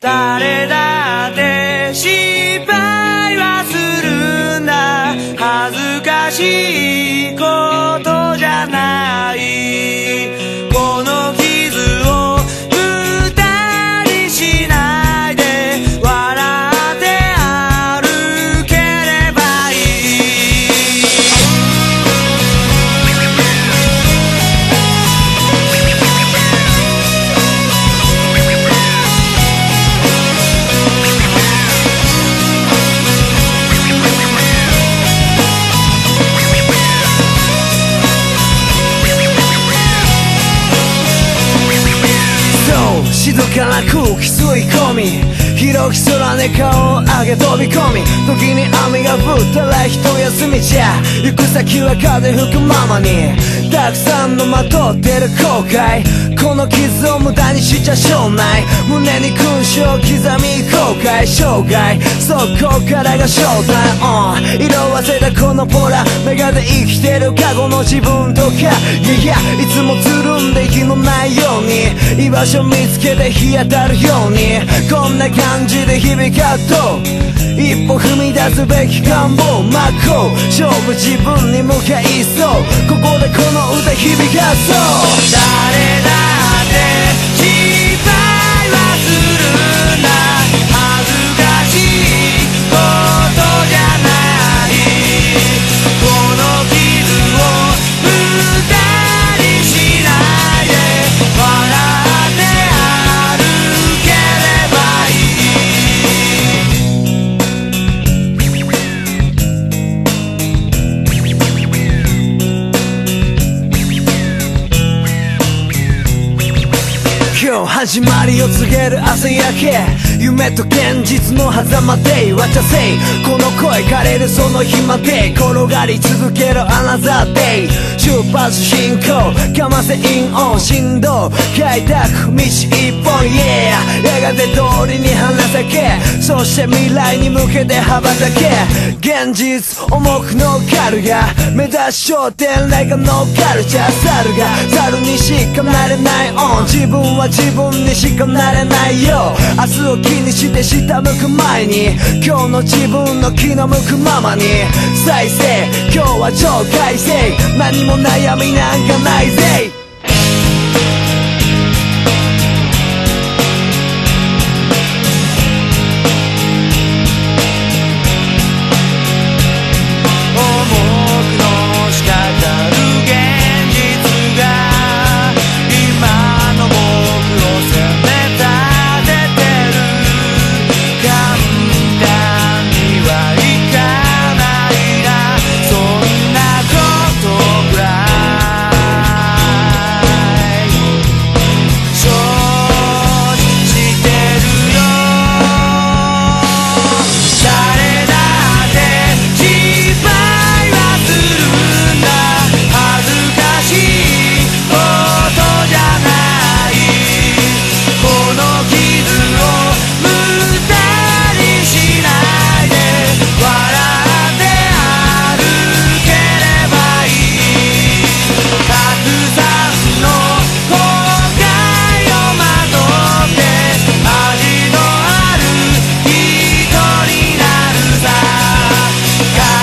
誰静かな空気吸い込み広き空で顔を上げ飛び込み時に雨が降ったら一休みじゃ行く先は風吹くままにたくさんのまとってる後悔この傷を無駄にしちゃしょうない。胸に勲章刻み後悔生涯。そこからが正体、uh、色褪せたこのポラメガで生きてる過去の自分とか。いやいやいつもつるんで息のないよ場所見つけて日当たるように。こんな感じで日々カット一歩踏み出すべき願望真っ向勝負自分に向かいそう。ここでこの歌響かそう。誰だの始まりを告げる朝焼け。夢と現実の狭間で渡せい。この声枯れるその日まで転がり続けるアナザーデイ。出発進行。かませインオン。振動。開拓。道一本。Yeah やがて通りに花咲け。そして未来に向けて羽ばたけ。現実重く乗っかるが。目指す焦点レガのカルチャー猿が。猿にしかなれない。オン自分は自分にしかなれないよ。明日を気にして下向く前に。今日の自分の気の向くままに。再生。今日は超快晴。何も悩みなんかないぜ。か